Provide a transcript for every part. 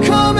come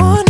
one